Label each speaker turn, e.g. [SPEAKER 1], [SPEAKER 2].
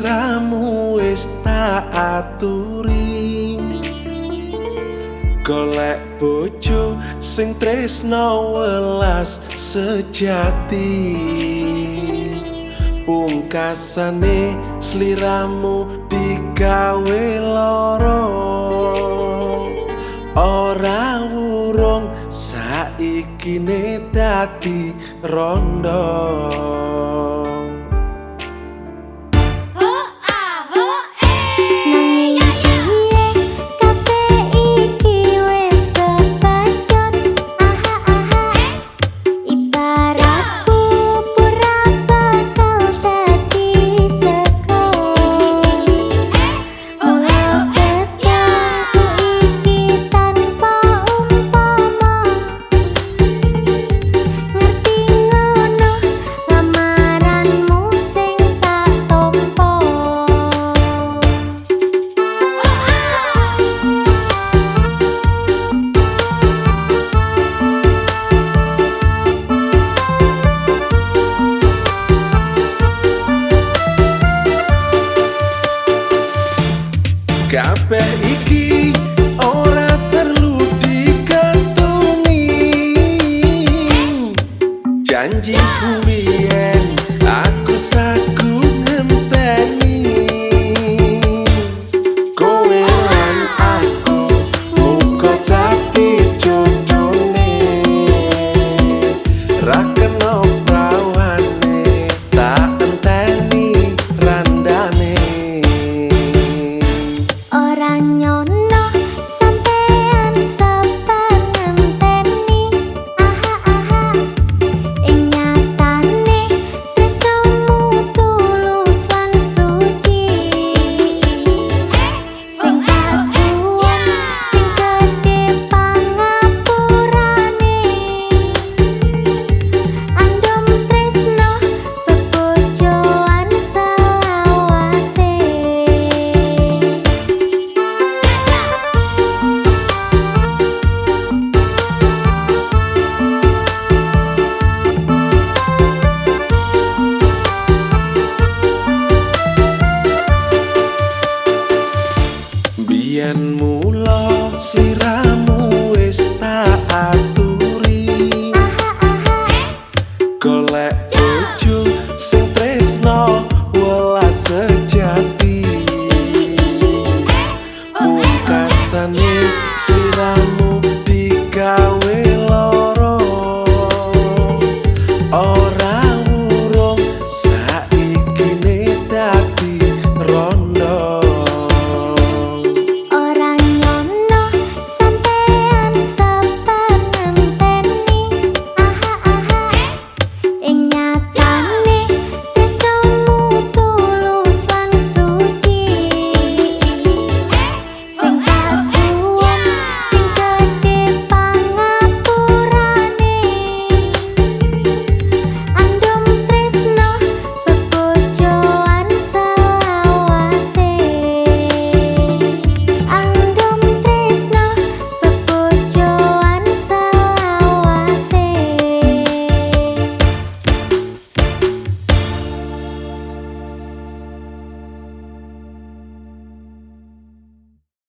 [SPEAKER 1] Sliramu wis tak aturi. Golek bojo sing tresno welas sejati. Pungkasane sliramu digawe loro Ora wurung saiki ne dadi rondo kabeh iki ora perlu digantungi janji